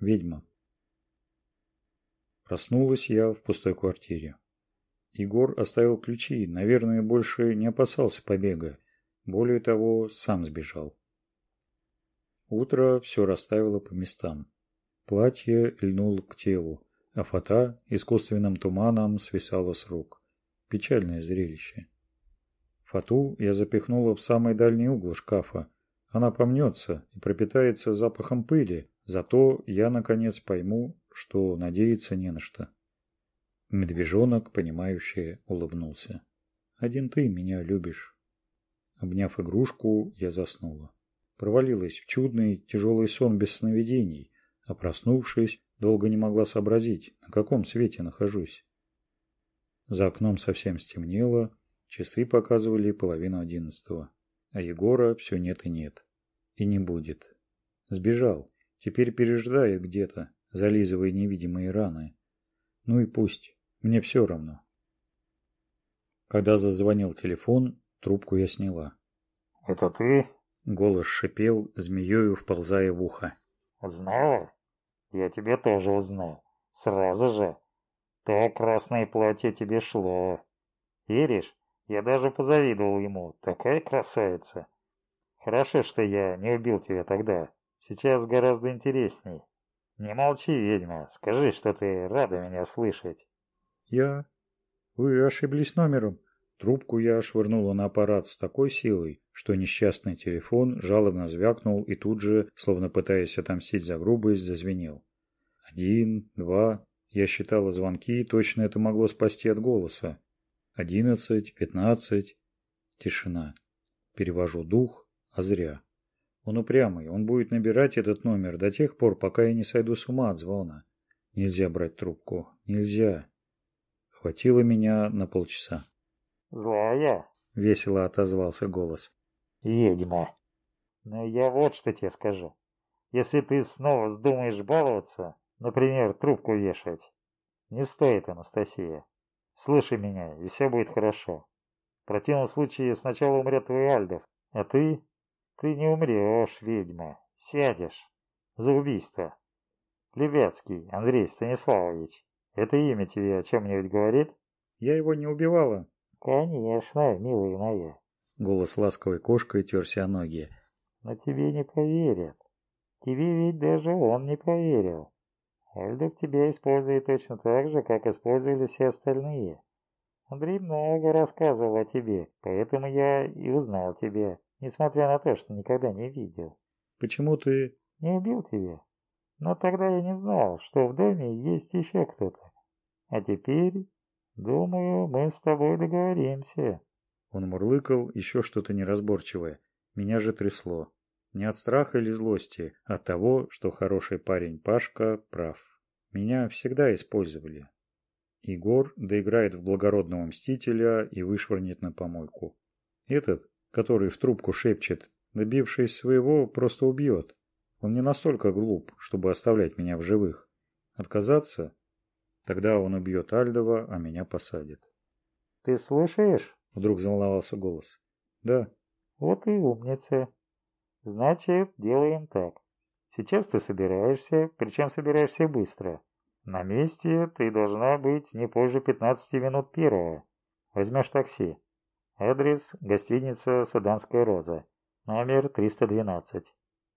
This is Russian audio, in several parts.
ведьма. Проснулась я в пустой квартире. Егор оставил ключи наверное больше не опасался побега. Более того сам сбежал. Утро все расставило по местам. Платье льнуло к телу а фата искусственным туманом свисала с рук. Печальное зрелище. Фату я запихнула в самый дальний угол шкафа. Она помнется и пропитается запахом пыли. Зато я, наконец, пойму, что надеяться не на что. Медвежонок, понимающе улыбнулся. «Один ты меня любишь». Обняв игрушку, я заснула. Провалилась в чудный, тяжелый сон без сновидений, а проснувшись, долго не могла сообразить, на каком свете нахожусь. За окном совсем стемнело, часы показывали половину одиннадцатого, а Егора все нет и нет. И не будет. Сбежал Теперь переждаю где-то, зализывая невидимые раны. Ну и пусть, мне все равно. Когда зазвонил телефон, трубку я сняла. «Это ты?» Голос шипел, змеёю вползая в ухо. «Знаю. Я тебя тоже узнал. Сразу же. То красное платье тебе шло. Веришь? я даже позавидовал ему. Такая красавица. Хорошо, что я не убил тебя тогда сейчас гораздо интересней. Не молчи, ведьма, скажи, что ты рада меня слышать. Я? Вы ошиблись номером. Трубку я швырнула на аппарат с такой силой, что несчастный телефон жалобно звякнул и тут же, словно пытаясь отомстить за грубость, зазвенел. Один, два... Я считала звонки, точно это могло спасти от голоса. Одиннадцать, пятнадцать... Тишина. Перевожу дух, а зря. Он упрямый, он будет набирать этот номер до тех пор, пока я не сойду с ума от звона. Нельзя брать трубку. Нельзя. Хватило меня на полчаса. Злая. — весело отозвался голос. «Ведьма! Но я вот что тебе скажу. Если ты снова вздумаешь баловаться, например, трубку вешать, не стоит, Анастасия. Слушай меня, и все будет хорошо. В противном случае сначала умрет твой Альдов, а ты ты не умрешь, ведьма. Сядешь. За убийство. Лебяцкий Андрей Станиславович. Это имя тебе о чем-нибудь говорит? Я его не убивала. Конечно, милая моя. Голос ласковой кошкой терся о ноги. Но тебе не поверят. Тебе ведь даже он не поверил. Эльдов тебя использует точно так же, как использовали все остальные. Андрей много рассказывал о тебе, поэтому я и узнал тебя несмотря на то, что никогда не видел. Почему ты... Не убил тебя. Но тогда я не знал, что в доме есть еще кто-то. А теперь, думаю, мы с тобой договоримся. Он мурлыкал еще что-то неразборчивое. Меня же трясло. Не от страха или злости, а от того, что хороший парень Пашка прав. Меня всегда использовали. Егор доиграет в благородного мстителя и вышвырнет на помойку. Этот который в трубку шепчет «Добившись своего, просто убьет». Он не настолько глуп, чтобы оставлять меня в живых. Отказаться? Тогда он убьет Альдова, а меня посадит. «Ты слышишь?» – вдруг заволновался голос. «Да». «Вот и умница. Значит, делаем так. Сейчас ты собираешься, причем собираешься быстро. На месте ты должна быть не позже 15 минут первого. Возьмешь такси адрес гостиница «Суданская роза», номер 312.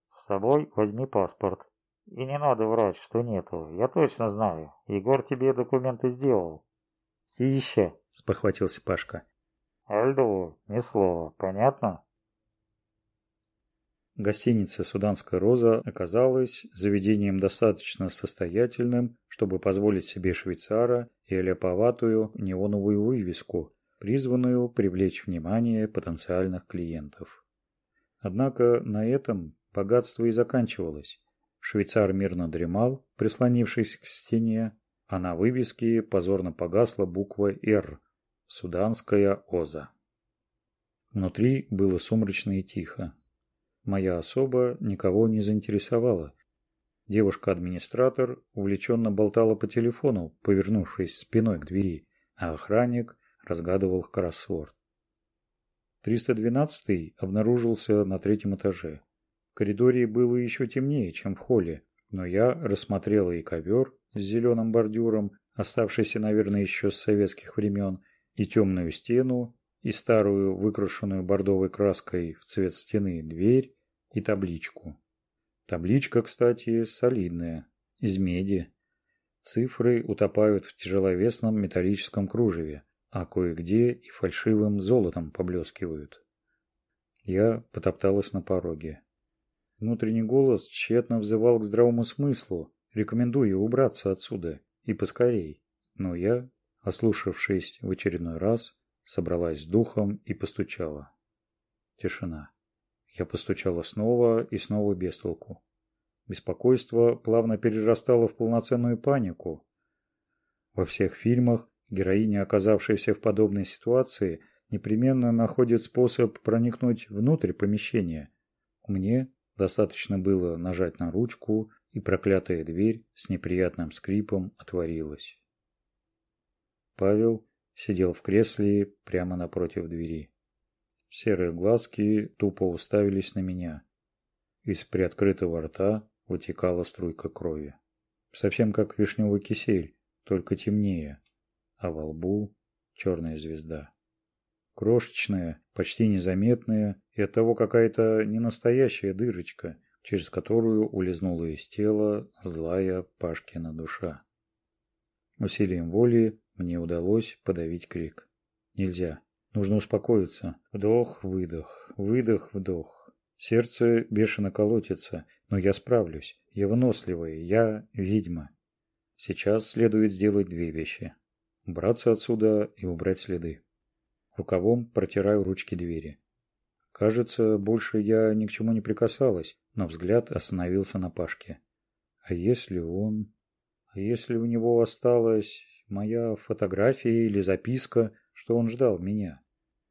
С собой возьми паспорт. И не надо врать, что нету. Я точно знаю. Егор тебе документы сделал. И еще, — спохватился Пашка. Альдову ни слова, понятно? Гостиница «Суданская роза» оказалась заведением достаточно состоятельным, чтобы позволить себе швейцара и ляповатую неоновую вывеску, призванную привлечь внимание потенциальных клиентов. Однако на этом богатство и заканчивалось. Швейцар мирно дремал, прислонившись к стене, а на вывеске позорно погасла буква «Р» – «Суданская Оза». Внутри было сумрачно и тихо. Моя особа никого не заинтересовала. Девушка-администратор увлеченно болтала по телефону, повернувшись спиной к двери, а охранник – разгадывал кроссворд. 312 обнаружился на третьем этаже. В коридоре было еще темнее, чем в холле, но я рассмотрел и ковер с зеленым бордюром, оставшийся, наверное, еще с советских времен, и темную стену, и старую, выкрашенную бордовой краской в цвет стены дверь и табличку. Табличка, кстати, солидная, из меди. Цифры утопают в тяжеловесном металлическом кружеве – а кое-где и фальшивым золотом поблескивают. Я потопталась на пороге. Внутренний голос тщетно взывал к здравому смыслу, рекомендуя убраться отсюда, и поскорей. Но я, ослушавшись в очередной раз, собралась с духом и постучала. Тишина. Я постучала снова и снова без толку. Беспокойство плавно перерастало в полноценную панику. Во всех фильмах Героиня, оказавшаяся в подобной ситуации, непременно находит способ проникнуть внутрь помещения. Мне достаточно было нажать на ручку, и проклятая дверь с неприятным скрипом отворилась. Павел сидел в кресле прямо напротив двери. Серые глазки тупо уставились на меня. Из приоткрытого рта вытекала струйка крови. Совсем как вишневый кисель, только темнее. А оволбу, черная звезда. Крошечная, почти незаметная, и оттого какая-то ненастоящая дырочка, через которую улизнула из тела злая Пашкина душа. Усилием воли мне удалось подавить крик. Нельзя. Нужно успокоиться. Вдох-выдох, выдох-вдох. Сердце бешено колотится, но я справлюсь. Я выносливая, я ведьма. Сейчас следует сделать две вещи браться отсюда и убрать следы. Рукавом протираю ручки двери. Кажется, больше я ни к чему не прикасалась, но взгляд остановился на Пашке. А если он... А если у него осталась моя фотография или записка, что он ждал меня?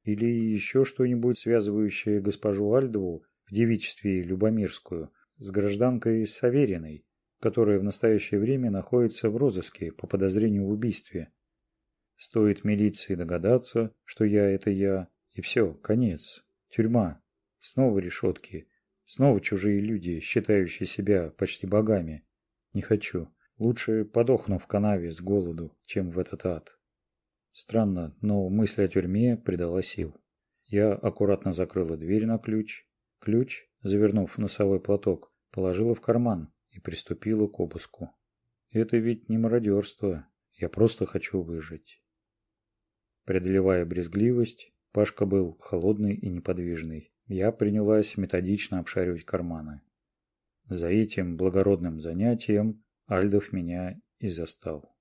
Или еще что-нибудь, связывающее госпожу Альдову в девичестве Любомирскую с гражданкой Савериной, которая в настоящее время находится в розыске по подозрению в убийстве Стоит милиции догадаться, что я – это я, и все, конец. Тюрьма. Снова решетки. Снова чужие люди, считающие себя почти богами. Не хочу. Лучше подохну в канаве с голоду, чем в этот ад. Странно, но мысль о тюрьме придала сил. Я аккуратно закрыла дверь на ключ. Ключ, завернув носовой платок, положила в карман и приступила к обыску. Это ведь не мародерство. Я просто хочу выжить преодолевая брезгливость, Пашка был холодный и неподвижный. Я принялась методично обшаривать карманы. За этим благородным занятием Альдов меня и застал.